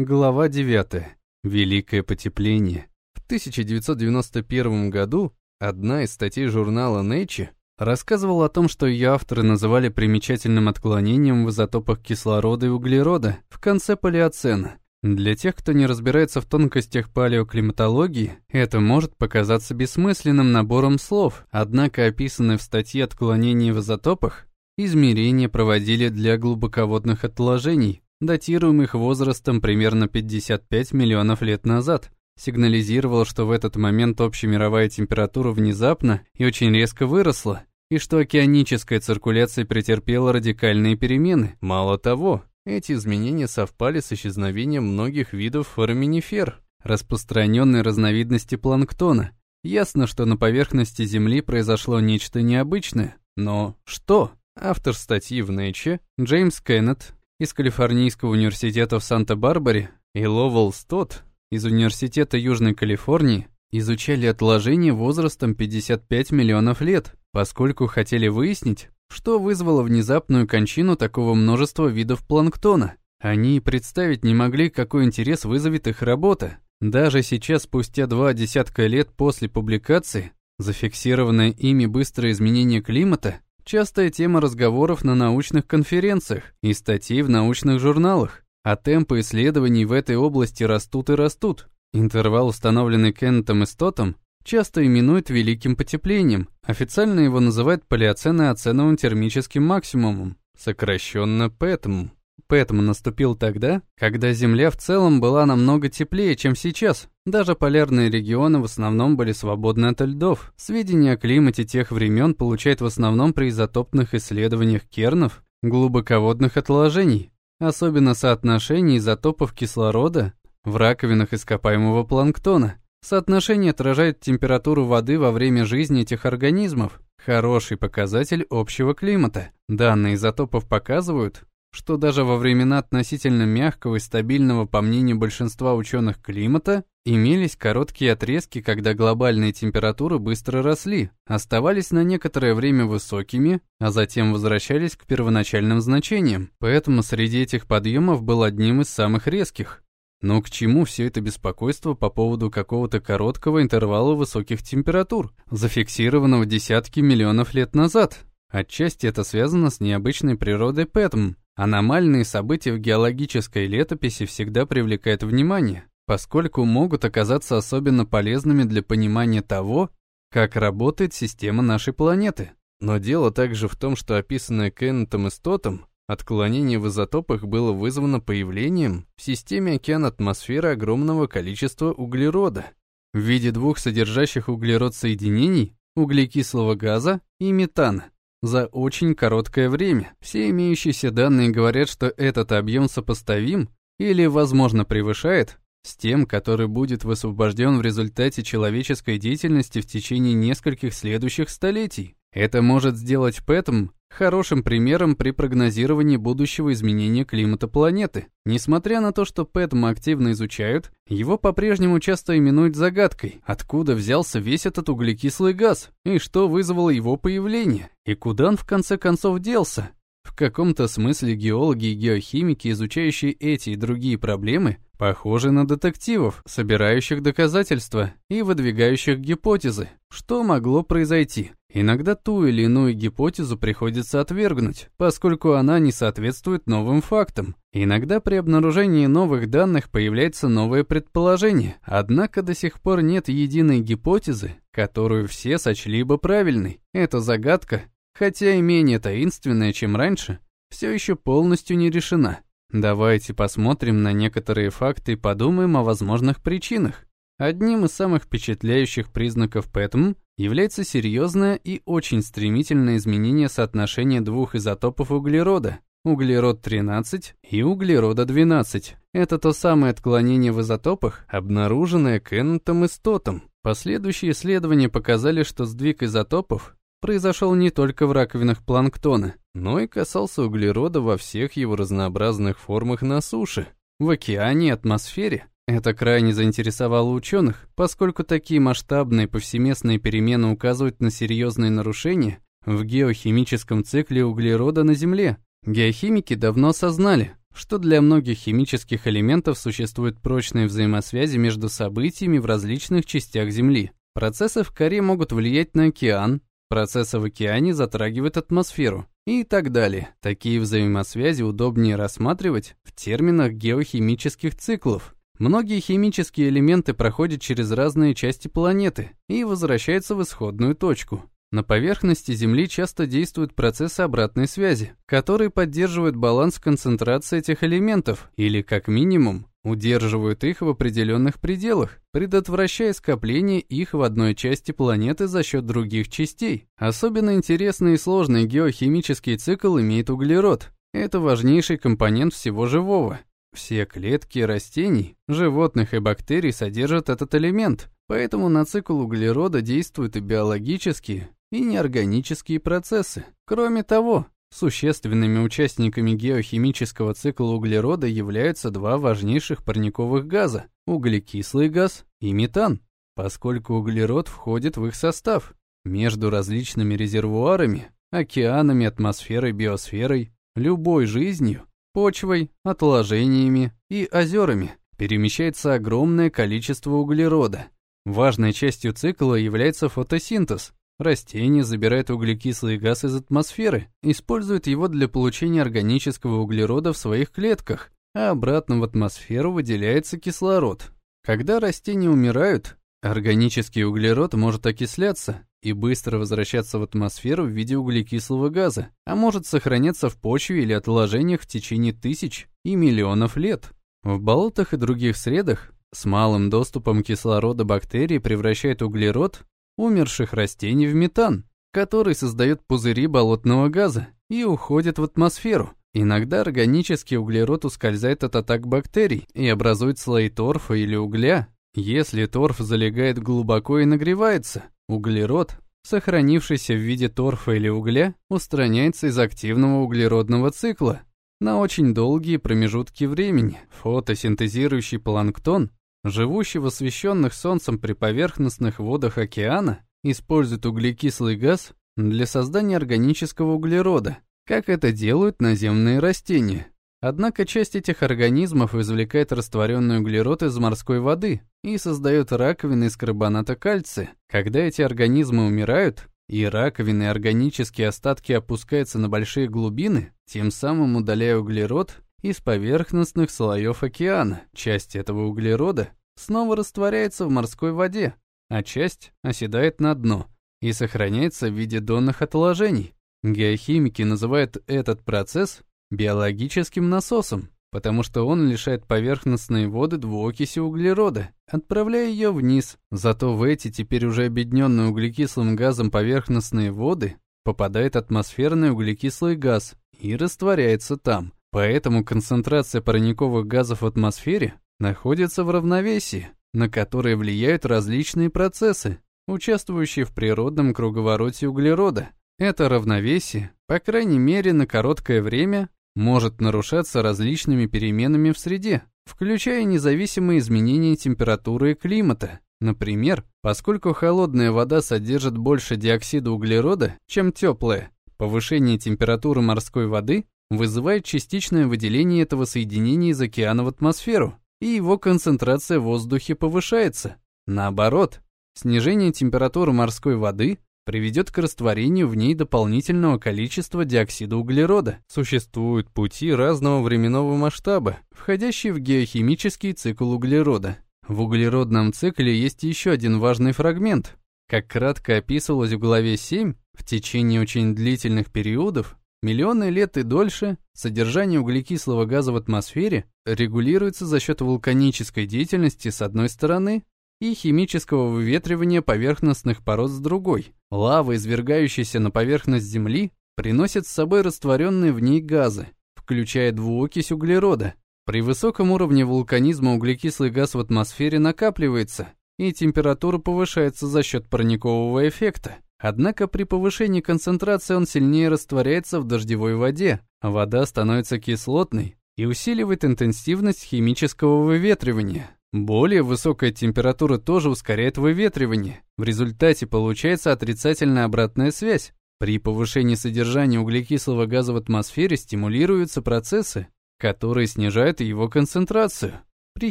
Глава 9. Великое потепление. В 1991 году одна из статей журнала Nature рассказывала о том, что ее авторы называли примечательным отклонением в изотопах кислорода и углерода в конце палеоцена. Для тех, кто не разбирается в тонкостях палеоклиматологии, это может показаться бессмысленным набором слов, однако описанные в статье отклонения в изотопах измерения проводили для глубоководных отложений, датируемых возрастом примерно 55 миллионов лет назад, сигнализировал, что в этот момент общемировая температура внезапно и очень резко выросла, и что океаническая циркуляция претерпела радикальные перемены. Мало того, эти изменения совпали с исчезновением многих видов фораминифер, распространенной разновидности планктона. Ясно, что на поверхности Земли произошло нечто необычное, но что? Автор статьи в Nature Джеймс Кеннет из Калифорнийского университета в Санта-Барбаре и Ловел Стот из Университета Южной Калифорнии изучали отложения возрастом 55 миллионов лет, поскольку хотели выяснить, что вызвало внезапную кончину такого множества видов планктона. Они представить не могли, какой интерес вызовет их работа. Даже сейчас, спустя два десятка лет после публикации, зафиксированное ими быстрое изменение климата Частая тема разговоров на научных конференциях и статей в научных журналах, а темпы исследований в этой области растут и растут. Интервал, установленный Кеннетом Стотом, часто именуют великим потеплением, официально его называют палеоценоценовым термическим максимумом, сокращенно ПЭТМ. Пэтм наступил тогда, когда Земля в целом была намного теплее, чем сейчас. Даже полярные регионы в основном были свободны от льдов. Сведения о климате тех времен получают в основном при изотопных исследованиях кернов, глубоководных отложений, особенно соотношений изотопов кислорода в раковинах ископаемого планктона. Соотношение отражает температуру воды во время жизни этих организмов, хороший показатель общего климата. Данные изотопов показывают, что даже во времена относительно мягкого и стабильного, по мнению большинства ученых, климата, имелись короткие отрезки, когда глобальные температуры быстро росли, оставались на некоторое время высокими, а затем возвращались к первоначальным значениям. Поэтому среди этих подъемов был одним из самых резких. Но к чему все это беспокойство по поводу какого-то короткого интервала высоких температур, зафиксированного десятки миллионов лет назад? Отчасти это связано с необычной природой Пэтм, Аномальные события в геологической летописи всегда привлекают внимание, поскольку могут оказаться особенно полезными для понимания того, как работает система нашей планеты. Но дело также в том, что описанное Кеннетом и Стотом отклонение в изотопах было вызвано появлением в системе океан атмосферы огромного количества углерода в виде двух содержащих углерод соединений, углекислого газа и метана за очень короткое время. Все имеющиеся данные говорят, что этот объем сопоставим или, возможно, превышает с тем, который будет высвобожден в результате человеческой деятельности в течение нескольких следующих столетий. Это может сделать Пэтм хорошим примером при прогнозировании будущего изменения климата планеты. Несмотря на то, что Пэтм активно изучают, его по-прежнему часто именуют загадкой, откуда взялся весь этот углекислый газ, и что вызвало его появление, и куда он в конце концов делся. В каком-то смысле геологи и геохимики, изучающие эти и другие проблемы, похожи на детективов, собирающих доказательства и выдвигающих гипотезы. Что могло произойти? Иногда ту или иную гипотезу приходится отвергнуть, поскольку она не соответствует новым фактам. Иногда при обнаружении новых данных появляется новое предположение, однако до сих пор нет единой гипотезы, которую все сочли бы правильной. Эта загадка хотя и менее таинственная, чем раньше, все еще полностью не решена. Давайте посмотрим на некоторые факты и подумаем о возможных причинах. Одним из самых впечатляющих признаков ПЭТМ является серьезное и очень стремительное изменение соотношения двух изотопов углерода – углерод-13 и углерода-12. Это то самое отклонение в изотопах, обнаруженное Кеннетом и Стотом. Последующие исследования показали, что сдвиг изотопов произошел не только в раковинах планктона, но и касался углерода во всех его разнообразных формах на суше, в океане и атмосфере. Это крайне заинтересовало ученых, поскольку такие масштабные повсеместные перемены указывают на серьезные нарушения в геохимическом цикле углерода на Земле. Геохимики давно осознали, что для многих химических элементов существуют прочные взаимосвязи между событиями в различных частях Земли. Процессы в коре могут влиять на океан, процессы в океане затрагивают атмосферу и так далее. Такие взаимосвязи удобнее рассматривать в терминах геохимических циклов. Многие химические элементы проходят через разные части планеты и возвращаются в исходную точку. На поверхности Земли часто действуют процессы обратной связи, которые поддерживают баланс концентрации этих элементов или, как минимум, удерживают их в определенных пределах, предотвращая скопление их в одной части планеты за счет других частей. Особенно интересный и сложный геохимический цикл имеет углерод. Это важнейший компонент всего живого. Все клетки растений, животных и бактерий содержат этот элемент, поэтому на цикл углерода действуют и биологические, и неорганические процессы. Кроме того, существенными участниками геохимического цикла углерода являются два важнейших парниковых газа – углекислый газ и метан, поскольку углерод входит в их состав. Между различными резервуарами, океанами, атмосферой, биосферой, любой жизнью, почвой, отложениями и озерами перемещается огромное количество углерода. Важной частью цикла является фотосинтез, Растения забирают углекислый газ из атмосферы, используют его для получения органического углерода в своих клетках, а обратно в атмосферу выделяется кислород. Когда растения умирают, органический углерод может окисляться и быстро возвращаться в атмосферу в виде углекислого газа, а может сохраняться в почве или отложениях в течение тысяч и миллионов лет. В болотах и других средах с малым доступом кислорода бактерии превращают углерод умерших растений в метан, который создает пузыри болотного газа и уходит в атмосферу. Иногда органический углерод ускользает от атак бактерий и образует слои торфа или угля. Если торф залегает глубоко и нагревается, углерод, сохранившийся в виде торфа или угля, устраняется из активного углеродного цикла на очень долгие промежутки времени. Фотосинтезирующий планктон живущий в освещенных солнцем при поверхностных водах океана, использует углекислый газ для создания органического углерода, как это делают наземные растения. Однако часть этих организмов извлекает растворенный углерод из морской воды и создает раковины из карбоната кальция. Когда эти организмы умирают, и раковины и органические остатки опускаются на большие глубины, тем самым удаляя углерод из поверхностных слоев океана. Часть этого углерода снова растворяется в морской воде, а часть оседает на дно и сохраняется в виде донных отложений. Геохимики называют этот процесс биологическим насосом, потому что он лишает поверхностные воды двуокиси углерода, отправляя ее вниз. Зато в эти теперь уже объединенные углекислым газом поверхностные воды попадает атмосферный углекислый газ и растворяется там. Поэтому концентрация парниковых газов в атмосфере находится в равновесии, на которое влияют различные процессы, участвующие в природном круговороте углерода. Это равновесие, по крайней мере на короткое время, может нарушаться различными переменами в среде, включая независимые изменения температуры и климата. Например, поскольку холодная вода содержит больше диоксида углерода, чем теплая, повышение температуры морской воды вызывает частичное выделение этого соединения из океана в атмосферу, и его концентрация в воздухе повышается. Наоборот, снижение температуры морской воды приведет к растворению в ней дополнительного количества диоксида углерода. Существуют пути разного временного масштаба, входящие в геохимический цикл углерода. В углеродном цикле есть еще один важный фрагмент. Как кратко описывалось в главе 7, в течение очень длительных периодов Миллионы лет и дольше содержание углекислого газа в атмосфере регулируется за счет вулканической деятельности с одной стороны и химического выветривания поверхностных пород с другой. Лава, извергающаяся на поверхность Земли, приносит с собой растворенные в ней газы, включая двуокись углерода. При высоком уровне вулканизма углекислый газ в атмосфере накапливается, и температура повышается за счет парникового эффекта. Однако при повышении концентрации он сильнее растворяется в дождевой воде, а вода становится кислотной и усиливает интенсивность химического выветривания. Более высокая температура тоже ускоряет выветривание. В результате получается отрицательная обратная связь. При повышении содержания углекислого газа в атмосфере стимулируются процессы, которые снижают его концентрацию. При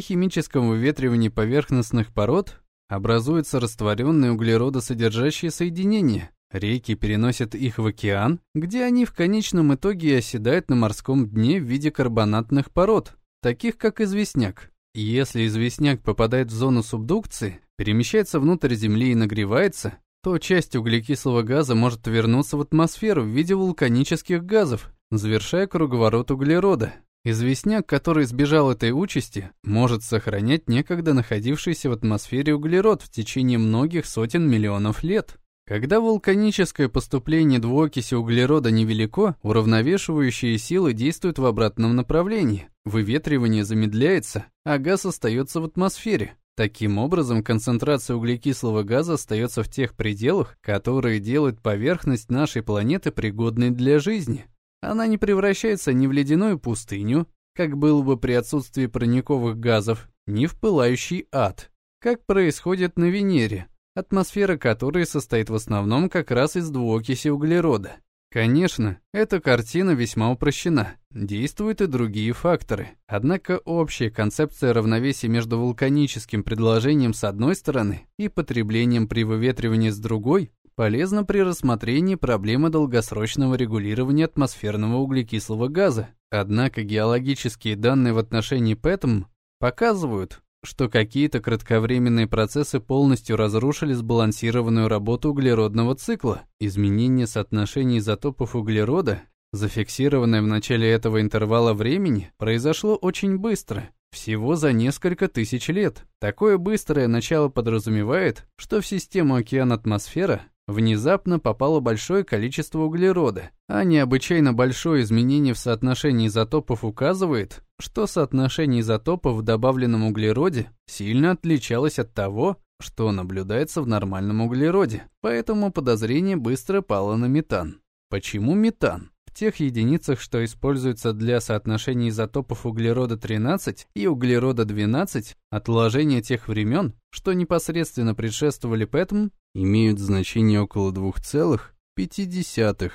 химическом выветривании поверхностных пород образуются растворенные углеродосодержащие соединения. Реки переносят их в океан, где они в конечном итоге оседают на морском дне в виде карбонатных пород, таких как известняк. Если известняк попадает в зону субдукции, перемещается внутрь Земли и нагревается, то часть углекислого газа может вернуться в атмосферу в виде вулканических газов, завершая круговорот углерода. Известняк, который избежал этой участи, может сохранять некогда находившийся в атмосфере углерод в течение многих сотен миллионов лет. Когда вулканическое поступление двуокиси углерода невелико, уравновешивающие силы действуют в обратном направлении. Выветривание замедляется, а газ остается в атмосфере. Таким образом, концентрация углекислого газа остается в тех пределах, которые делают поверхность нашей планеты пригодной для жизни. Она не превращается ни в ледяную пустыню, как было бы при отсутствии парниковых газов, ни в пылающий ад, как происходит на Венере, атмосфера которой состоит в основном как раз из двуокиси углерода. Конечно, эта картина весьма упрощена, действуют и другие факторы. Однако общая концепция равновесия между вулканическим предложением с одной стороны и потреблением при выветривании с другой полезна при рассмотрении проблемы долгосрочного регулирования атмосферного углекислого газа. Однако геологические данные в отношении ПЭТМ показывают, что какие-то кратковременные процессы полностью разрушили сбалансированную работу углеродного цикла. Изменение соотношений изотопов углерода, зафиксированное в начале этого интервала времени, произошло очень быстро, всего за несколько тысяч лет. Такое быстрое начало подразумевает, что в систему океан-атмосфера внезапно попало большое количество углерода, а необычайно большое изменение в соотношении изотопов указывает, что соотношение изотопов в добавленном углероде сильно отличалось от того, что наблюдается в нормальном углероде, поэтому подозрение быстро пало на метан. Почему метан? В тех единицах, что используются для соотношения изотопов углерода-13 и углерода-12, отложения тех времен, что непосредственно предшествовали ПЭТМ, имеют значение около 2,5.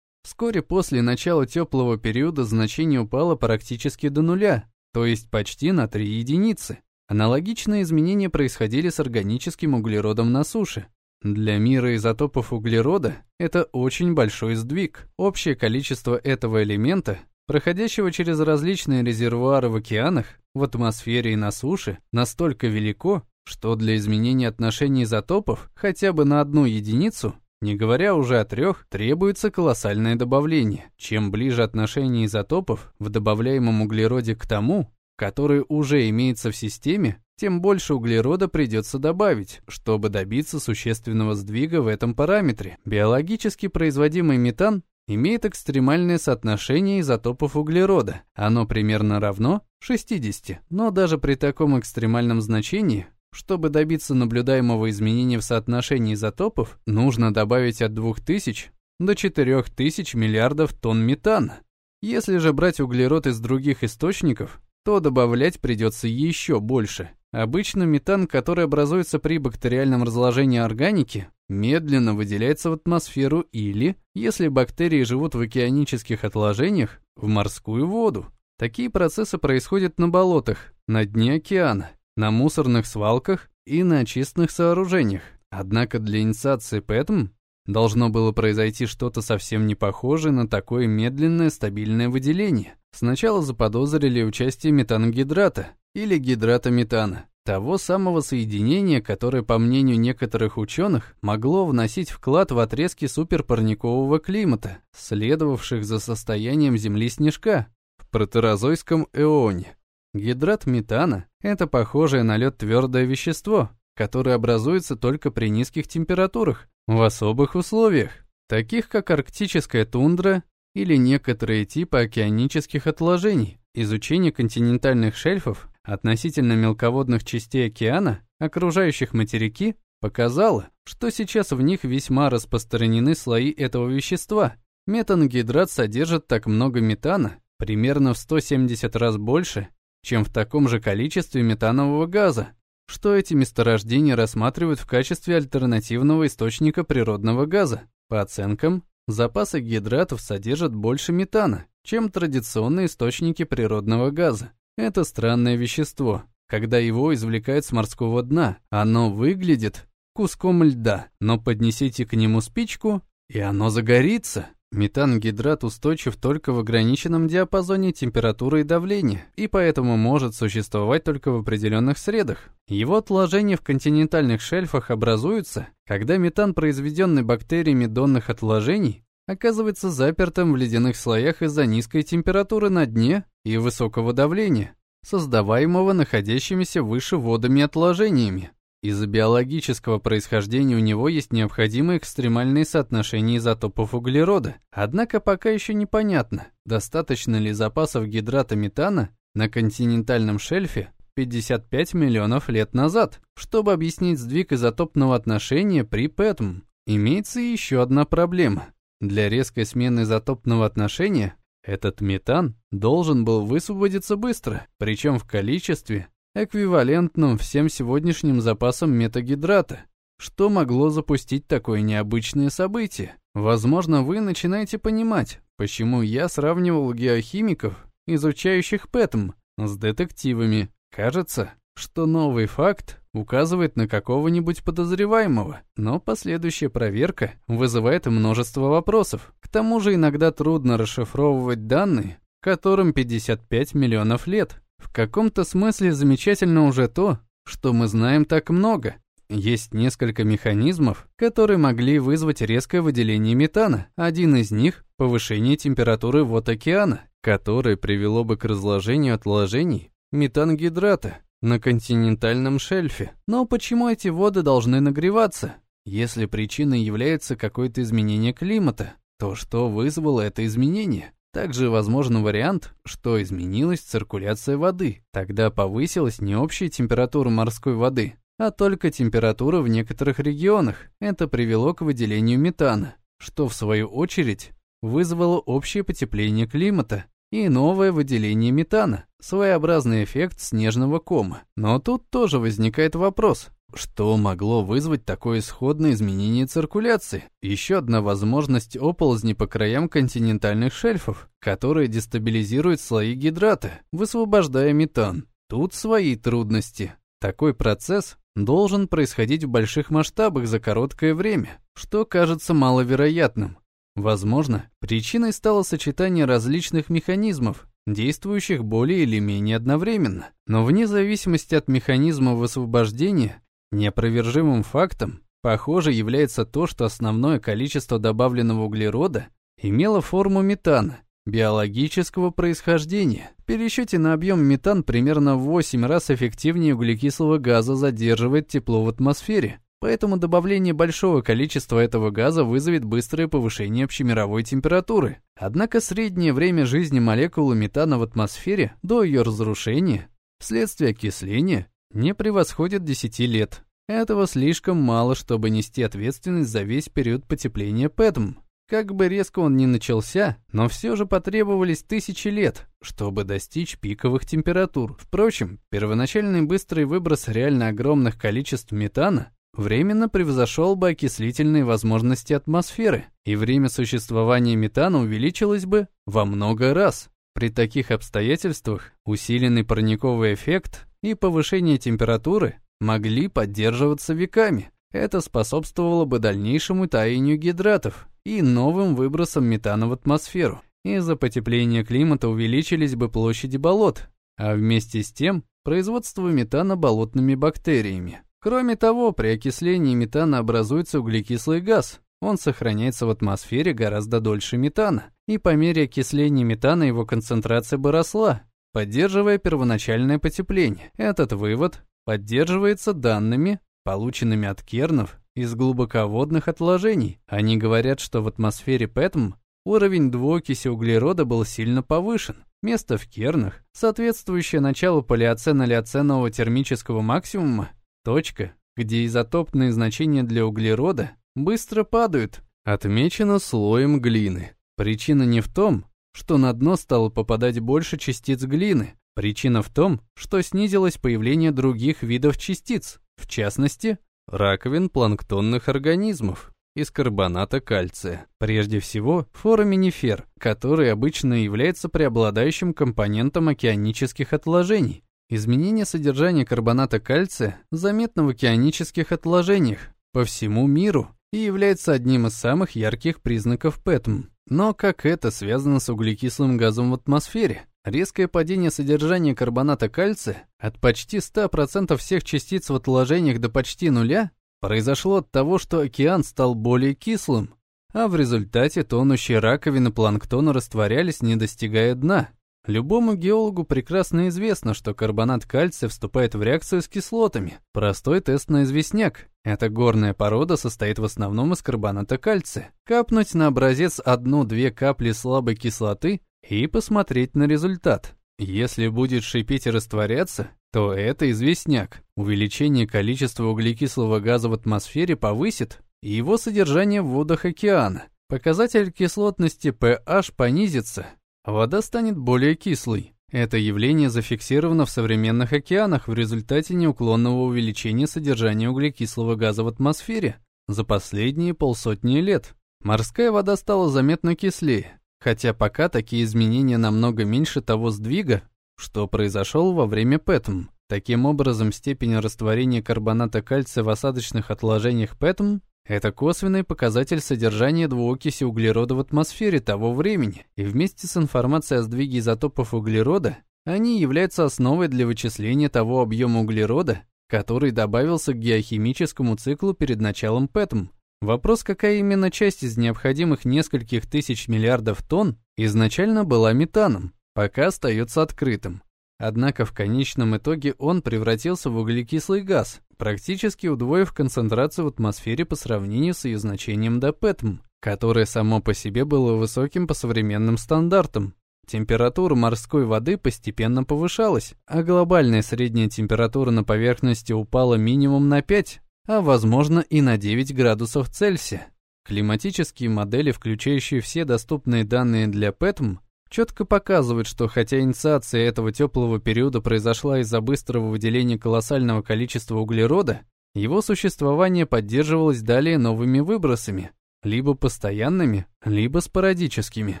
Вскоре после начала теплого периода значение упало практически до нуля, то есть почти на 3 единицы. Аналогичные изменения происходили с органическим углеродом на суше. Для мира изотопов углерода это очень большой сдвиг. Общее количество этого элемента, проходящего через различные резервуары в океанах, в атмосфере и на суше, настолько велико, что для изменения отношений изотопов хотя бы на одну единицу, не говоря уже о трех, требуется колоссальное добавление. Чем ближе отношение изотопов в добавляемом углероде к тому, который уже имеется в системе, тем больше углерода придется добавить, чтобы добиться существенного сдвига в этом параметре. Биологически производимый метан имеет экстремальное соотношение изотопов углерода. Оно примерно равно 60, но даже при таком экстремальном значении чтобы добиться наблюдаемого изменения в соотношении изотопов, нужно добавить от 2000 до 4000 миллиардов тонн метана. Если же брать углерод из других источников, то добавлять придется еще больше. Обычно метан, который образуется при бактериальном разложении органики, медленно выделяется в атмосферу или, если бактерии живут в океанических отложениях, в морскую воду. Такие процессы происходят на болотах, на дне океана, на мусорных свалках и на очистных сооружениях. Однако для инициации ПЭТМ должно было произойти что-то совсем не похожее на такое медленное стабильное выделение. Сначала заподозрили участие метангидрата или гидрата метана, того самого соединения, которое, по мнению некоторых ученых, могло вносить вклад в отрезки суперпарникового климата, следовавших за состоянием Земли снежка в протерозойском эоне. Гидрат метана – это похожее на лед твердое вещество, которое образуется только при низких температурах, в особых условиях, таких как арктическая тундра или некоторые типы океанических отложений. Изучение континентальных шельфов относительно мелководных частей океана, окружающих материки, показало, что сейчас в них весьма распространены слои этого вещества. Метангидрат содержит так много метана, примерно в 170 раз больше, чем в таком же количестве метанового газа, что эти месторождения рассматривают в качестве альтернативного источника природного газа. По оценкам, запасы гидратов содержат больше метана, чем традиционные источники природного газа. Это странное вещество. Когда его извлекают с морского дна, оно выглядит куском льда, но поднесите к нему спичку, и оно загорится. Метангидрат устойчив только в ограниченном диапазоне температуры и давления, и поэтому может существовать только в определенных средах. Его отложения в континентальных шельфах образуются, когда метан, произведенный бактериями донных отложений, оказывается запертым в ледяных слоях из-за низкой температуры на дне и высокого давления, создаваемого находящимися выше водами отложениями. Из-за биологического происхождения у него есть необходимые экстремальные соотношения изотопов углерода. Однако пока еще непонятно, достаточно ли запасов гидрата метана на континентальном шельфе 55 миллионов лет назад, чтобы объяснить сдвиг изотопного отношения при ПЭТМ. Имеется еще одна проблема. Для резкой смены изотопного отношения этот метан должен был высвободиться быстро, причем в количестве, эквивалентном всем сегодняшним запасам метагидрата. Что могло запустить такое необычное событие? Возможно, вы начинаете понимать, почему я сравнивал геохимиков, изучающих ПЭТМ, с детективами. Кажется, что новый факт указывает на какого-нибудь подозреваемого, но последующая проверка вызывает множество вопросов. К тому же иногда трудно расшифровывать данные, которым 55 миллионов лет. В каком-то смысле замечательно уже то, что мы знаем так много. Есть несколько механизмов, которые могли вызвать резкое выделение метана. Один из них – повышение температуры вод океана, которое привело бы к разложению отложений метангидрата, на континентальном шельфе. Но почему эти воды должны нагреваться? Если причиной является какое-то изменение климата, то что вызвало это изменение? Также возможен вариант, что изменилась циркуляция воды. Тогда повысилась не общая температура морской воды, а только температура в некоторых регионах. Это привело к выделению метана, что в свою очередь вызвало общее потепление климата и новое выделение метана, своеобразный эффект снежного кома. Но тут тоже возникает вопрос, что могло вызвать такое исходное изменение циркуляции? Еще одна возможность оползни по краям континентальных шельфов, которые дестабилизируют слои гидрата, высвобождая метан. Тут свои трудности. Такой процесс должен происходить в больших масштабах за короткое время, что кажется маловероятным. Возможно, причиной стало сочетание различных механизмов, действующих более или менее одновременно. Но вне зависимости от механизма высвобождения, неопровержимым фактом, похоже, является то, что основное количество добавленного углерода имело форму метана, биологического происхождения. В пересчете на объем метан примерно в 8 раз эффективнее углекислого газа задерживает тепло в атмосфере, Поэтому добавление большого количества этого газа вызовет быстрое повышение общемировой температуры. Однако среднее время жизни молекулы метана в атмосфере до ее разрушения вследствие окисления не превосходит 10 лет. Этого слишком мало, чтобы нести ответственность за весь период потепления ПЭТМ. Как бы резко он ни начался, но все же потребовались тысячи лет, чтобы достичь пиковых температур. Впрочем, первоначальный быстрый выброс реально огромных количеств метана временно превзошел бы окислительные возможности атмосферы, и время существования метана увеличилось бы во много раз. При таких обстоятельствах усиленный парниковый эффект и повышение температуры могли поддерживаться веками. Это способствовало бы дальнейшему таянию гидратов и новым выбросам метана в атмосферу. Из-за потепления климата увеличились бы площади болот, а вместе с тем производство метана болотными бактериями. Кроме того, при окислении метана образуется углекислый газ. Он сохраняется в атмосфере гораздо дольше метана, и по мере окисления метана его концентрация бы росла, поддерживая первоначальное потепление. Этот вывод поддерживается данными, полученными от кернов из глубоководных отложений. Они говорят, что в атмосфере ПЭТМ уровень двуокиси углерода был сильно повышен. Место в кернах, соответствующее началу палеоцена-леоценового термического максимума, Точка, где изотопные значения для углерода быстро падают, отмечена слоем глины. Причина не в том, что на дно стало попадать больше частиц глины. Причина в том, что снизилось появление других видов частиц, в частности, раковин планктонных организмов. из карбоната кальция. Прежде всего, фораминифер, который обычно является преобладающим компонентом океанических отложений. Изменение содержания карбоната кальция заметно в океанических отложениях по всему миру и является одним из самых ярких признаков ПЭТМ. Но как это связано с углекислым газом в атмосфере? Резкое падение содержания карбоната кальция от почти 100% всех частиц в отложениях до почти нуля произошло от того, что океан стал более кислым, а в результате тонущие раковины планктона растворялись, не достигая дна. Любому геологу прекрасно известно, что карбонат кальция вступает в реакцию с кислотами. Простой тест на известняк. Эта горная порода состоит в основном из карбоната кальция. Капнуть на образец одну-две капли слабой кислоты и посмотреть на результат. Если будет шипеть и растворяться, то это известняк. Увеличение количества углекислого газа в атмосфере повысит его содержание в водах океана. Показатель кислотности pH понизится, вода станет более кислой. Это явление зафиксировано в современных океанах в результате неуклонного увеличения содержания углекислого газа в атмосфере за последние полсотни лет. Морская вода стала заметно кислее, хотя пока такие изменения намного меньше того сдвига, что произошел во время ПЭТМ. Таким образом, степень растворения карбоната кальция в осадочных отложениях ПЭТМ – это косвенный показатель содержания двуокиси углерода в атмосфере того времени, и вместе с информацией о сдвиге изотопов углерода они являются основой для вычисления того объема углерода, который добавился к геохимическому циклу перед началом ПЭТМ. Вопрос, какая именно часть из необходимых нескольких тысяч миллиардов тонн изначально была метаном, пока остается открытым. Однако в конечном итоге он превратился в углекислый газ, практически удвоив концентрацию в атмосфере по сравнению с ее значением до ПЭТМ, которое само по себе было высоким по современным стандартам. Температура морской воды постепенно повышалась, а глобальная средняя температура на поверхности упала минимум на 5, а возможно и на 9 градусов Цельсия. Климатические модели, включающие все доступные данные для ПЭТМ, четко показывают, что хотя инициация этого теплого периода произошла из-за быстрого выделения колоссального количества углерода, его существование поддерживалось далее новыми выбросами, либо постоянными, либо спорадическими.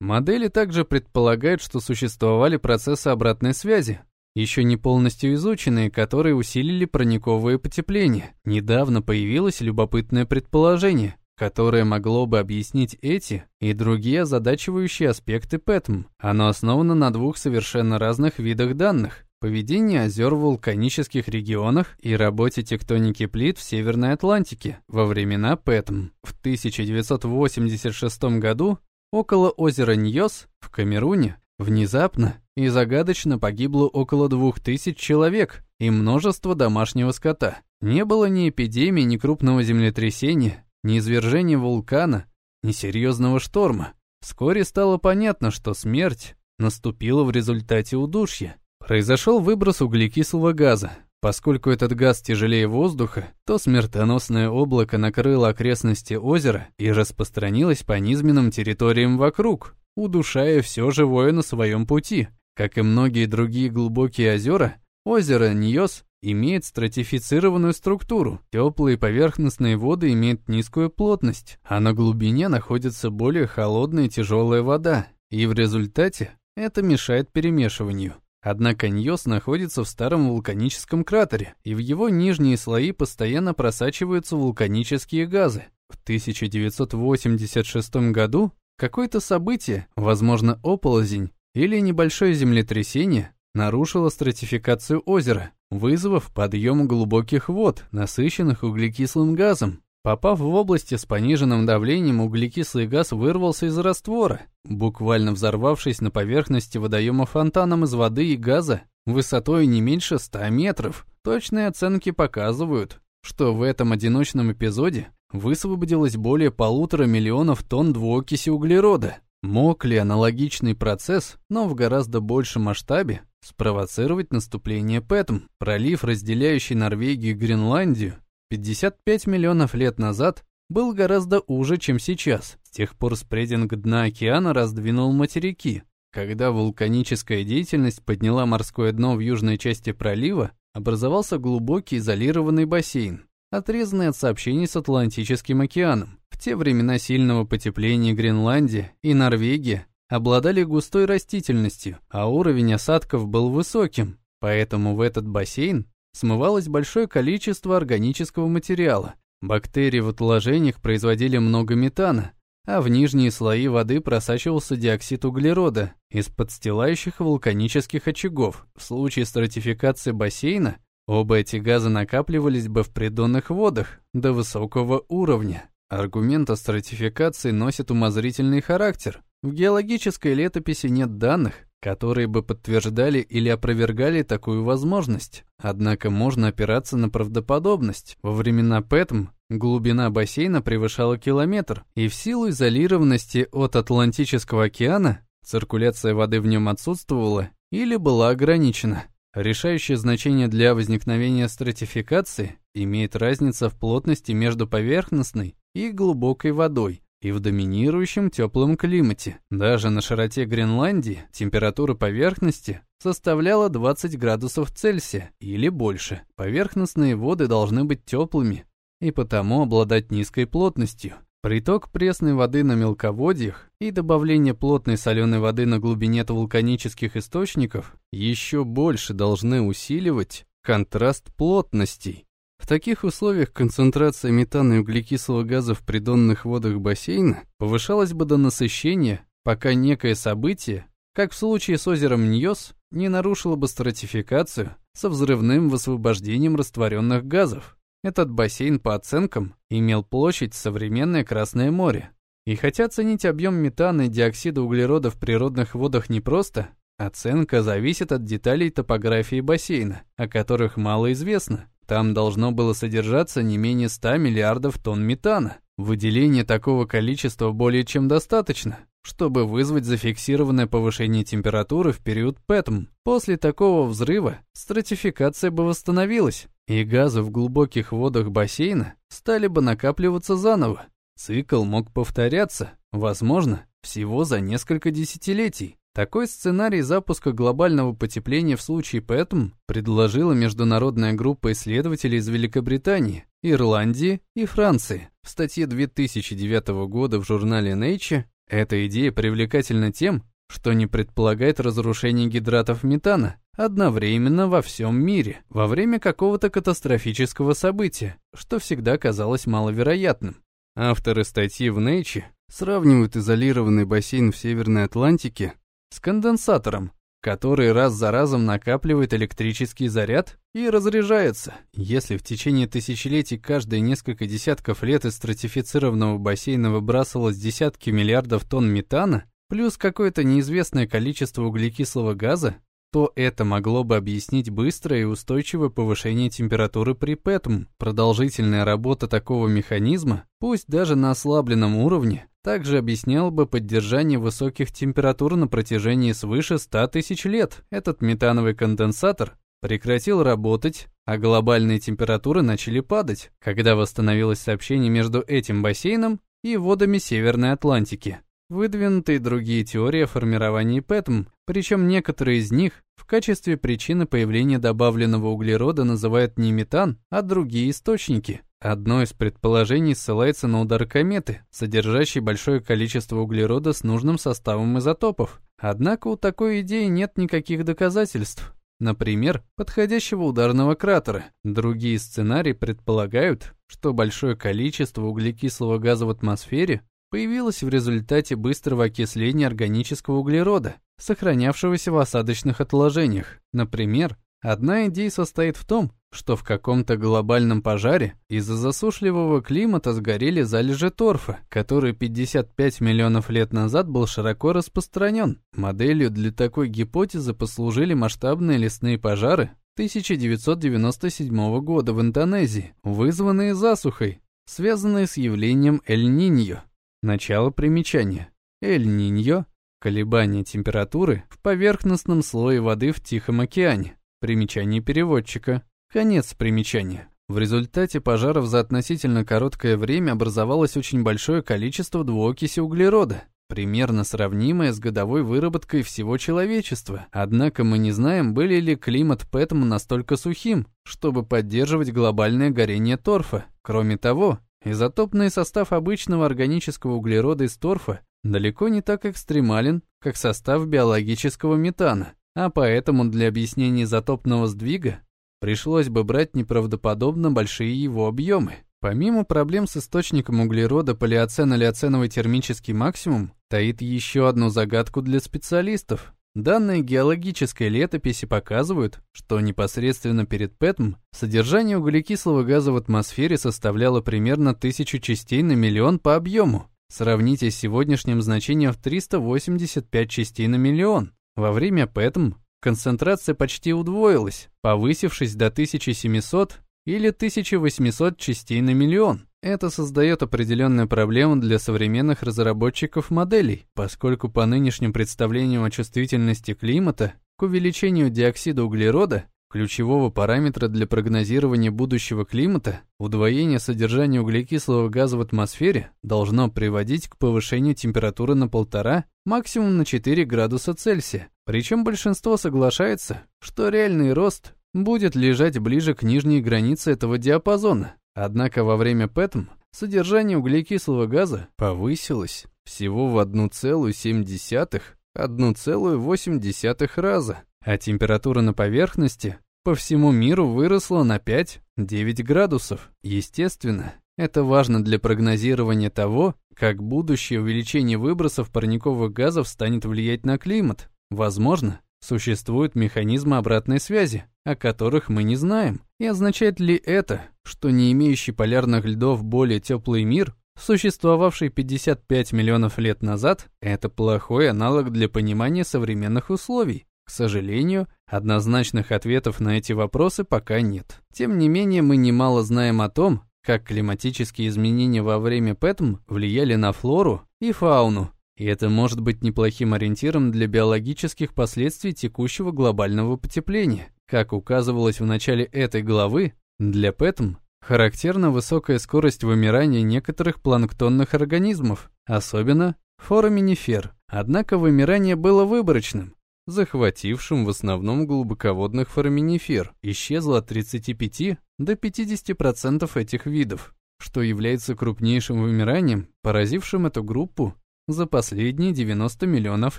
Модели также предполагают, что существовали процессы обратной связи, еще не полностью изученные, которые усилили парниковое потепление. Недавно появилось любопытное предположение, которое могло бы объяснить эти и другие озадачивающие аспекты ПЭТМ. Оно основано на двух совершенно разных видах данных – поведении озер в вулканических регионах и работе тектоники плит в Северной Атлантике во времена ПЭТМ. В 1986 году около озера Ньос в Камеруне Внезапно и загадочно погибло около двух тысяч человек и множество домашнего скота. Не было ни эпидемии, ни крупного землетрясения, ни извержения вулкана, ни серьезного шторма. Вскоре стало понятно, что смерть наступила в результате удушья. Произошел выброс углекислого газа. Поскольку этот газ тяжелее воздуха, то смертоносное облако накрыло окрестности озера и распространилось по низменным территориям вокруг, удушая все живое на своем пути. Как и многие другие глубокие озера, озеро Ньос имеет стратифицированную структуру. Теплые поверхностные воды имеют низкую плотность, а на глубине находится более холодная и тяжелая вода, и в результате это мешает перемешиванию. Однако Ньос находится в старом вулканическом кратере, и в его нижние слои постоянно просачиваются вулканические газы. В 1986 году Какое-то событие, возможно, оползень или небольшое землетрясение, нарушило стратификацию озера, вызвав подъем глубоких вод, насыщенных углекислым газом. Попав в области с пониженным давлением, углекислый газ вырвался из раствора, буквально взорвавшись на поверхности водоема фонтаном из воды и газа высотой не меньше 100 метров. Точные оценки показывают, что в этом одиночном эпизоде высвободилось более полутора миллионов тонн двуокиси углерода. Мог ли аналогичный процесс, но в гораздо большем масштабе, спровоцировать наступление ПЭТМ? Пролив, разделяющий Норвегию и Гренландию, 55 миллионов лет назад был гораздо уже, чем сейчас. С тех пор спрединг дна океана раздвинул материки. Когда вулканическая деятельность подняла морское дно в южной части пролива, образовался глубокий изолированный бассейн отрезанный от сообщений с Атлантическим океаном. В те времена сильного потепления Гренландия и Норвегия обладали густой растительностью, а уровень осадков был высоким, поэтому в этот бассейн смывалось большое количество органического материала. Бактерии в отложениях производили много метана, а в нижние слои воды просачивался диоксид углерода из подстилающих вулканических очагов. В случае стратификации бассейна оба эти газа накапливались бы в придонных водах до высокого уровня. Аргумент о стратификации носит умозрительный характер. В геологической летописи нет данных, которые бы подтверждали или опровергали такую возможность. Однако можно опираться на правдоподобность. Во времена Пэтм глубина бассейна превышала километр, и в силу изолированности от Атлантического океана циркуляция воды в нем отсутствовала или была ограничена. Решающее значение для возникновения стратификации имеет разница в плотности между поверхностной и глубокой водой, и в доминирующем теплом климате. Даже на широте Гренландии температура поверхности составляла 20 градусов Цельсия или больше. Поверхностные воды должны быть теплыми и потому обладать низкой плотностью. Приток пресной воды на мелководьях и добавление плотной соленой воды на глубине вулканических источников еще больше должны усиливать контраст плотностей. В таких условиях концентрация метана и углекислого газа в придонных водах бассейна повышалась бы до насыщения, пока некое событие, как в случае с озером Ньос, не нарушило бы стратификацию со взрывным высвобождением растворенных газов. Этот бассейн, по оценкам, имел площадь современное Красное море. И хотя оценить объем метана и диоксида углерода в природных водах непросто, оценка зависит от деталей топографии бассейна, о которых мало известно. Там должно было содержаться не менее 100 миллиардов тонн метана. Выделение такого количества более чем достаточно, чтобы вызвать зафиксированное повышение температуры в период ПЭТМ. После такого взрыва стратификация бы восстановилась, и газы в глубоких водах бассейна стали бы накапливаться заново. Цикл мог повторяться, возможно, всего за несколько десятилетий. Такой сценарий запуска глобального потепления в случае ПЭТМ предложила международная группа исследователей из Великобритании, Ирландии и Франции. В статье 2009 года в журнале Nature эта идея привлекательна тем, что не предполагает разрушение гидратов метана одновременно во всем мире во время какого-то катастрофического события, что всегда казалось маловероятным. Авторы статьи в Nature сравнивают изолированный бассейн в Северной Атлантике с конденсатором, который раз за разом накапливает электрический заряд и разряжается. Если в течение тысячелетий каждые несколько десятков лет из стратифицированного бассейна выбрасывалось десятки миллиардов тонн метана, плюс какое-то неизвестное количество углекислого газа, то это могло бы объяснить быстрое и устойчивое повышение температуры при ПЭТМ. Продолжительная работа такого механизма, пусть даже на ослабленном уровне, также объяснял бы поддержание высоких температур на протяжении свыше 100 тысяч лет. Этот метановый конденсатор прекратил работать, а глобальные температуры начали падать, когда восстановилось сообщение между этим бассейном и водами Северной Атлантики. Выдвинуты другие теории о формировании ПЭТМ, причем некоторые из них в качестве причины появления добавленного углерода называют не метан, а другие источники. Одно из предположений ссылается на удар кометы, содержащей большое количество углерода с нужным составом изотопов. Однако у такой идеи нет никаких доказательств. Например, подходящего ударного кратера. Другие сценарии предполагают, что большое количество углекислого газа в атмосфере появилось в результате быстрого окисления органического углерода, сохранявшегося в осадочных отложениях. Например, одна идея состоит в том, что в каком-то глобальном пожаре из-за засушливого климата сгорели залежи торфа, который 55 миллионов лет назад был широко распространен. Моделью для такой гипотезы послужили масштабные лесные пожары 1997 года в Индонезии, вызванные засухой, связанные с явлением Эль-Ниньо. Начало примечания. Эль-Ниньо – колебание температуры в поверхностном слое воды в Тихом океане. Примечание переводчика. Конец примечания. В результате пожаров за относительно короткое время образовалось очень большое количество двуокиси углерода, примерно сравнимое с годовой выработкой всего человечества. Однако мы не знаем, были ли климат Пэтм настолько сухим, чтобы поддерживать глобальное горение торфа. Кроме того, изотопный состав обычного органического углерода из торфа далеко не так экстремален, как состав биологического метана, а поэтому для объяснения изотопного сдвига пришлось бы брать неправдоподобно большие его объемы. Помимо проблем с источником углерода палеоцен-олеоценовый термический максимум таит еще одну загадку для специалистов. Данные геологической летописи показывают, что непосредственно перед ПЭТМ содержание углекислого газа в атмосфере составляло примерно 1000 частей на миллион по объему. Сравните с сегодняшним значением в 385 частей на миллион. Во время ПЭТМ концентрация почти удвоилась, повысившись до 1700 или 1800 частей на миллион. Это создает определенную проблему для современных разработчиков моделей, поскольку по нынешним представлениям о чувствительности климата к увеличению диоксида углерода, ключевого параметра для прогнозирования будущего климата, удвоение содержания углекислого газа в атмосфере должно приводить к повышению температуры на полтора, максимум на 4 градуса Цельсия. Причем большинство соглашается, что реальный рост будет лежать ближе к нижней границе этого диапазона. Однако во время ПЭТМ содержание углекислого газа повысилось всего в 1,7-1,8 раза, а температура на поверхности по всему миру выросла на 5-9 градусов. Естественно, это важно для прогнозирования того, как будущее увеличение выбросов парниковых газов станет влиять на климат. Возможно, Существуют механизмы обратной связи, о которых мы не знаем. И означает ли это, что не имеющий полярных льдов более теплый мир, существовавший 55 миллионов лет назад, это плохой аналог для понимания современных условий? К сожалению, однозначных ответов на эти вопросы пока нет. Тем не менее, мы немало знаем о том, как климатические изменения во время ПЭТМ влияли на флору и фауну и это может быть неплохим ориентиром для биологических последствий текущего глобального потепления. Как указывалось в начале этой главы, для ПЭТМ характерна высокая скорость вымирания некоторых планктонных организмов, особенно фораминифер. Однако вымирание было выборочным, захватившим в основном глубоководных фораминифер, исчезло от 35 до 50% этих видов, что является крупнейшим вымиранием, поразившим эту группу за последние 90 миллионов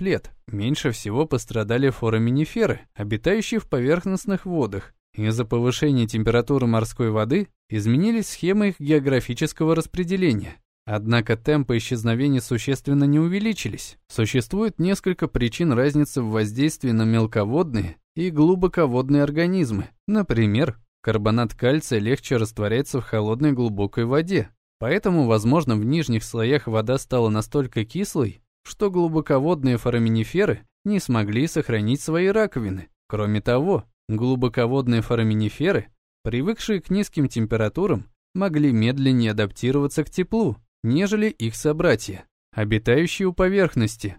лет меньше всего пострадали фораминиферы, обитающие в поверхностных водах. Из-за повышения температуры морской воды изменились схемы их географического распределения. Однако темпы исчезновения существенно не увеличились. Существует несколько причин разницы в воздействии на мелководные и глубоководные организмы. Например, карбонат кальция легче растворяется в холодной глубокой воде, Поэтому, возможно, в нижних слоях вода стала настолько кислой, что глубоководные фораминиферы не смогли сохранить свои раковины. Кроме того, глубоководные фораминиферы, привыкшие к низким температурам, могли медленнее адаптироваться к теплу, нежели их собратья, обитающие у поверхности.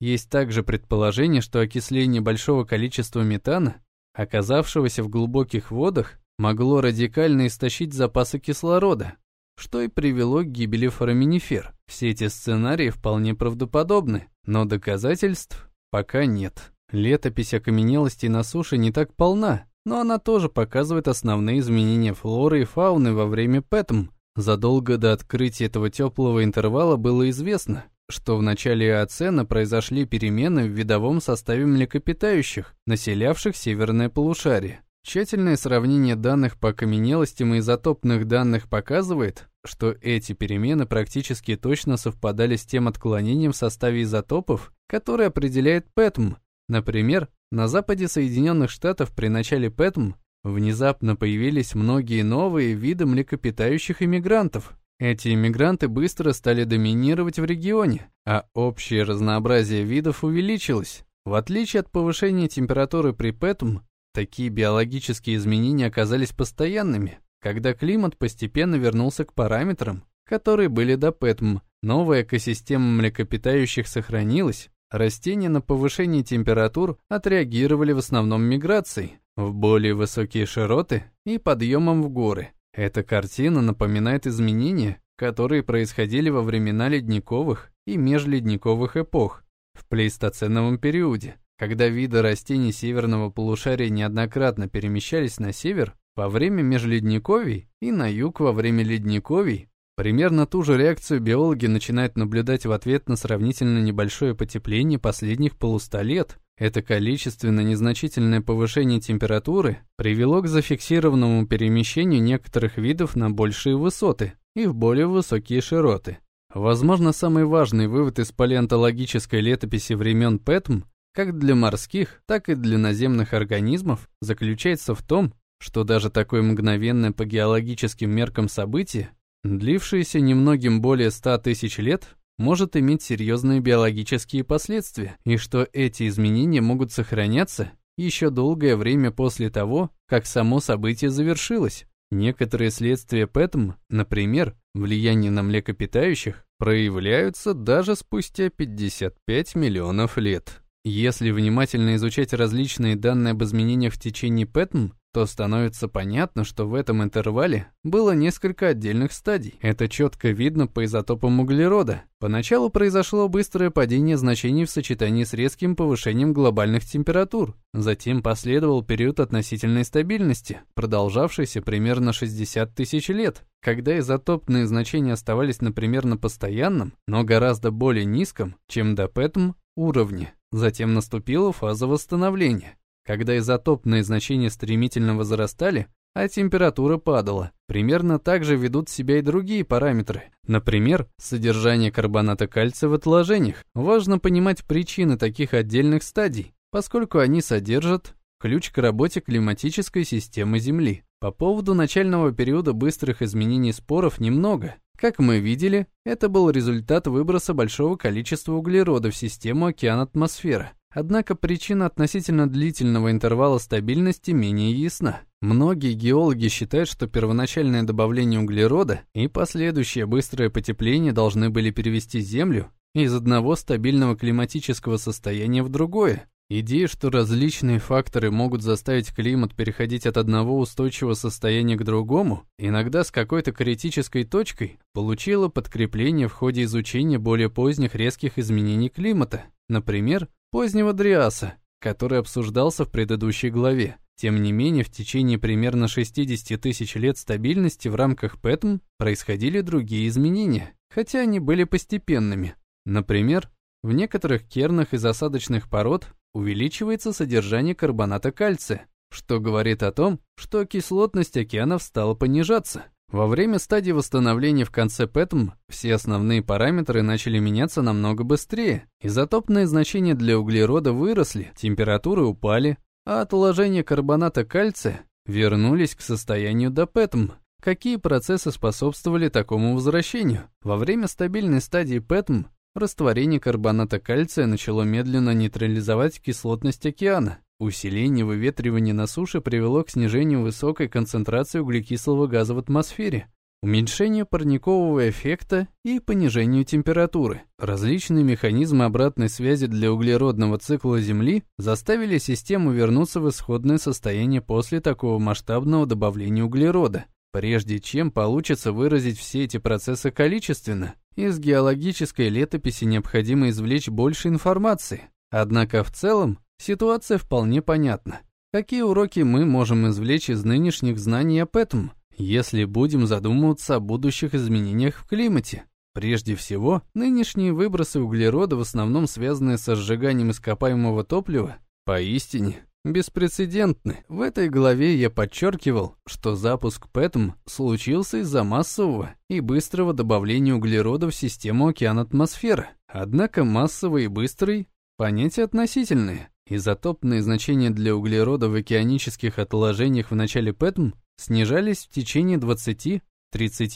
Есть также предположение, что окисление большого количества метана, оказавшегося в глубоких водах, могло радикально истощить запасы кислорода, что и привело к гибели фораминифер. Все эти сценарии вполне правдоподобны, но доказательств пока нет. Летопись окаменелости на суше не так полна, но она тоже показывает основные изменения флоры и фауны во время ПЭТМ. Задолго до открытия этого теплого интервала было известно, что в начале Эоцена произошли перемены в видовом составе млекопитающих, населявших северное полушарие. Тщательное сравнение данных по окаменелостям и изотопных данных показывает, что эти перемены практически точно совпадали с тем отклонением в составе изотопов, которое определяет ПЭТМ. Например, на западе Соединенных Штатов при начале ПЭТМ внезапно появились многие новые виды млекопитающих иммигрантов. Эти иммигранты быстро стали доминировать в регионе, а общее разнообразие видов увеличилось. В отличие от повышения температуры при ПЭТМ, Такие биологические изменения оказались постоянными, когда климат постепенно вернулся к параметрам, которые были до ПЭТМ. Новая экосистема млекопитающих сохранилась, растения на повышение температур отреагировали в основном миграцией в более высокие широты и подъемом в горы. Эта картина напоминает изменения, которые происходили во времена ледниковых и межледниковых эпох в плейстоценовом периоде. Когда виды растений северного полушария неоднократно перемещались на север во время межледниковий и на юг во время ледниковий, Примерно ту же реакцию биологи начинают наблюдать в ответ на сравнительно небольшое потепление последних полуста лет. Это количественно незначительное повышение температуры привело к зафиксированному перемещению некоторых видов на большие высоты и в более высокие широты. Возможно, самый важный вывод из палеонтологической летописи времен Пэтм как для морских, так и для наземных организмов заключается в том, что даже такое мгновенное по геологическим меркам событие, длившееся немногим более 100 тысяч лет, может иметь серьезные биологические последствия, и что эти изменения могут сохраняться еще долгое время после того, как само событие завершилось. Некоторые следствия ПЭТМ, например, влияние на млекопитающих, проявляются даже спустя 55 миллионов лет. Если внимательно изучать различные данные об изменениях в течение ПЭТМ, то становится понятно, что в этом интервале было несколько отдельных стадий. Это четко видно по изотопам углерода. Поначалу произошло быстрое падение значений в сочетании с резким повышением глобальных температур. Затем последовал период относительной стабильности, продолжавшийся примерно 60 тысяч лет, когда изотопные значения оставались на примерно постоянном, но гораздо более низком, чем до ПЭТМ уровне. Затем наступила фаза восстановления, когда изотопные значения стремительно возрастали, а температура падала. Примерно так же ведут себя и другие параметры. Например, содержание карбоната кальция в отложениях. Важно понимать причины таких отдельных стадий, поскольку они содержат ключ к работе климатической системы Земли. По поводу начального периода быстрых изменений споров немного. Как мы видели, это был результат выброса большого количества углерода в систему океан-атмосфера. Однако причина относительно длительного интервала стабильности менее ясна. Многие геологи считают, что первоначальное добавление углерода и последующее быстрое потепление должны были перевести Землю из одного стабильного климатического состояния в другое. Идея, что различные факторы могут заставить климат переходить от одного устойчивого состояния к другому, иногда с какой-то критической точкой, получила подкрепление в ходе изучения более поздних резких изменений климата. Например, позднего Дриаса, который обсуждался в предыдущей главе. Тем не менее, в течение примерно 60 тысяч лет стабильности в рамках ПЭТМ происходили другие изменения, хотя они были постепенными. Например, в некоторых кернах из осадочных пород увеличивается содержание карбоната кальция, что говорит о том, что кислотность океанов стала понижаться. Во время стадии восстановления в конце ПЭТМ все основные параметры начали меняться намного быстрее. Изотопные значения для углерода выросли, температуры упали, а отложения карбоната кальция вернулись к состоянию до ПЭТМ. Какие процессы способствовали такому возвращению? Во время стабильной стадии ПЭТМ растворение карбоната кальция начало медленно нейтрализовать кислотность океана, Усиление выветривания на суше привело к снижению высокой концентрации углекислого газа в атмосфере, уменьшению парникового эффекта и понижению температуры. Различные механизмы обратной связи для углеродного цикла Земли заставили систему вернуться в исходное состояние после такого масштабного добавления углерода. Прежде чем получится выразить все эти процессы количественно, из геологической летописи необходимо извлечь больше информации. Однако в целом Ситуация вполне понятна. Какие уроки мы можем извлечь из нынешних знаний об этом, если будем задумываться о будущих изменениях в климате? Прежде всего, нынешние выбросы углерода, в основном связанные со сжиганием ископаемого топлива, поистине беспрецедентны. В этой главе я подчеркивал, что запуск ПЭТМ случился из-за массового и быстрого добавления углерода в систему океан-атмосфера. Однако массовый и быстрый – понятия относительные. Изотопные значения для углерода в океанических отложениях в начале ПЭТМ снижались в течение 20-30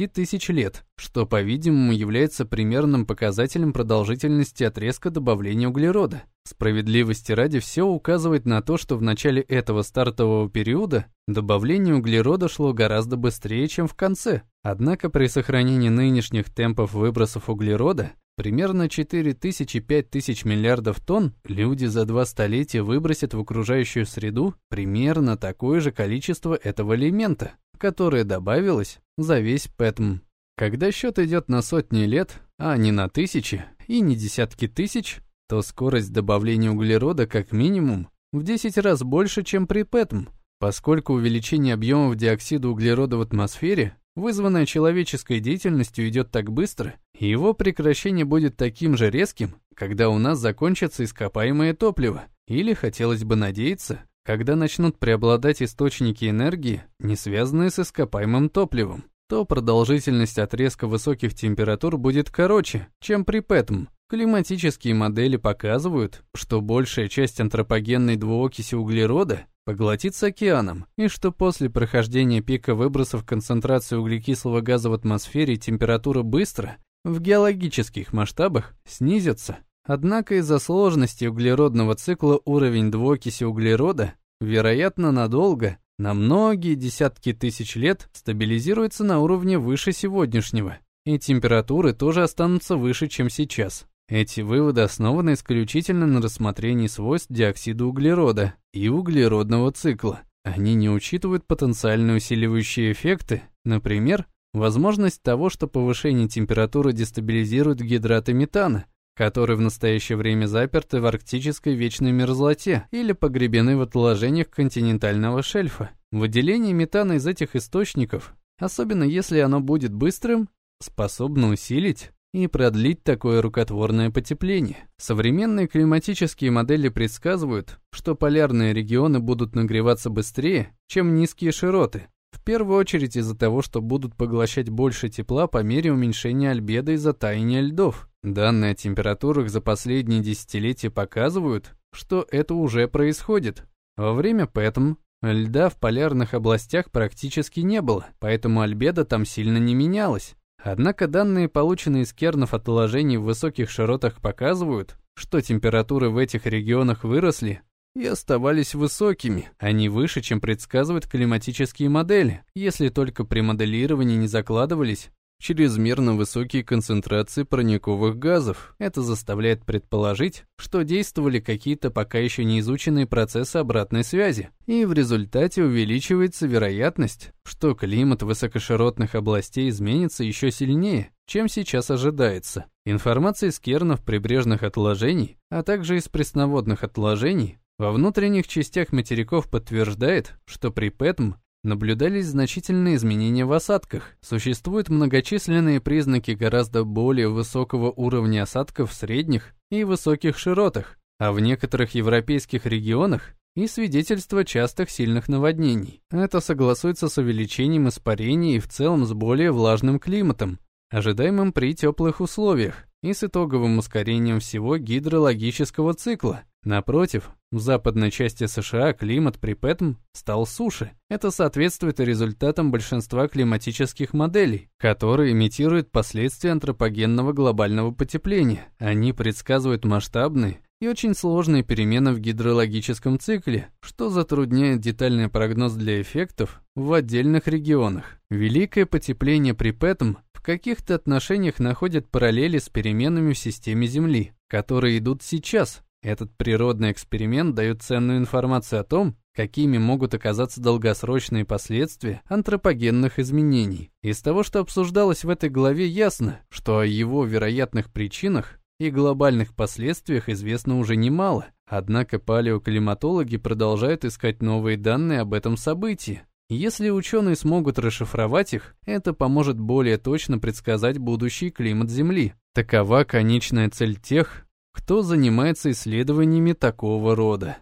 тысяч лет, что, по-видимому, является примерным показателем продолжительности отрезка добавления углерода. Справедливости ради все указывает на то, что в начале этого стартового периода добавление углерода шло гораздо быстрее, чем в конце. Однако при сохранении нынешних темпов выбросов углерода Примерно 4000-5000 миллиардов тонн люди за два столетия выбросят в окружающую среду примерно такое же количество этого элемента, которое добавилось за весь ПЭТМ. Когда счет идет на сотни лет, а не на тысячи и не десятки тысяч, то скорость добавления углерода как минимум в 10 раз больше, чем при ПЭТМ, поскольку увеличение объемов диоксида углерода в атмосфере вызванное человеческой деятельностью, идет так быстро, и его прекращение будет таким же резким, когда у нас закончится ископаемое топливо, или, хотелось бы надеяться, когда начнут преобладать источники энергии, не связанные с ископаемым топливом, то продолжительность отрезка высоких температур будет короче, чем при ПЭТМ. Климатические модели показывают, что большая часть антропогенной двуокиси углерода поглотится океаном, и что после прохождения пика выбросов концентрации углекислого газа в атмосфере температура быстро, в геологических масштабах, снизится. Однако из-за сложности углеродного цикла уровень двуокиси углерода, вероятно, надолго, на многие десятки тысяч лет стабилизируется на уровне выше сегодняшнего, и температуры тоже останутся выше, чем сейчас. Эти выводы основаны исключительно на рассмотрении свойств диоксида углерода и углеродного цикла. Они не учитывают потенциально усиливающие эффекты, например, возможность того, что повышение температуры дестабилизирует гидраты метана, которые в настоящее время заперты в арктической вечной мерзлоте или погребены в отложениях континентального шельфа. Выделение метана из этих источников, особенно если оно будет быстрым, способно усилить и продлить такое рукотворное потепление. Современные климатические модели предсказывают, что полярные регионы будут нагреваться быстрее, чем низкие широты, в первую очередь из-за того, что будут поглощать больше тепла по мере уменьшения альбедо из-за таяния льдов. Данные о температурах за последние десятилетия показывают, что это уже происходит. Во время ПЭТМ льда в полярных областях практически не было, поэтому альбедо там сильно не менялось. Однако данные, полученные из кернов отложений в высоких широтах, показывают, что температуры в этих регионах выросли и оставались высокими. Они выше, чем предсказывают климатические модели, если только при моделировании не закладывались чрезмерно высокие концентрации парниковых газов. Это заставляет предположить, что действовали какие-то пока еще не изученные процессы обратной связи, и в результате увеличивается вероятность, что климат высокоширотных областей изменится еще сильнее, чем сейчас ожидается. Информация из кернов прибрежных отложений, а также из пресноводных отложений во внутренних частях материков подтверждает, что при ПЭТМ наблюдались значительные изменения в осадках. Существуют многочисленные признаки гораздо более высокого уровня осадков в средних и высоких широтах, а в некоторых европейских регионах и свидетельства частых сильных наводнений. Это согласуется с увеличением испарений и в целом с более влажным климатом, ожидаемым при теплых условиях, и с итоговым ускорением всего гидрологического цикла. Напротив, в западной части США климат при ПЭТМ стал суше. Это соответствует результатам большинства климатических моделей, которые имитируют последствия антропогенного глобального потепления. Они предсказывают масштабные и очень сложные перемены в гидрологическом цикле, что затрудняет детальный прогноз для эффектов в отдельных регионах. Великое потепление при ПЭТМ в каких-то отношениях находит параллели с переменами в системе Земли, которые идут сейчас. Этот природный эксперимент дает ценную информацию о том, какими могут оказаться долгосрочные последствия антропогенных изменений. Из того, что обсуждалось в этой главе, ясно, что о его вероятных причинах и глобальных последствиях известно уже немало. Однако палеоклиматологи продолжают искать новые данные об этом событии. Если ученые смогут расшифровать их, это поможет более точно предсказать будущий климат Земли. Такова конечная цель тех, кто занимается исследованиями такого рода.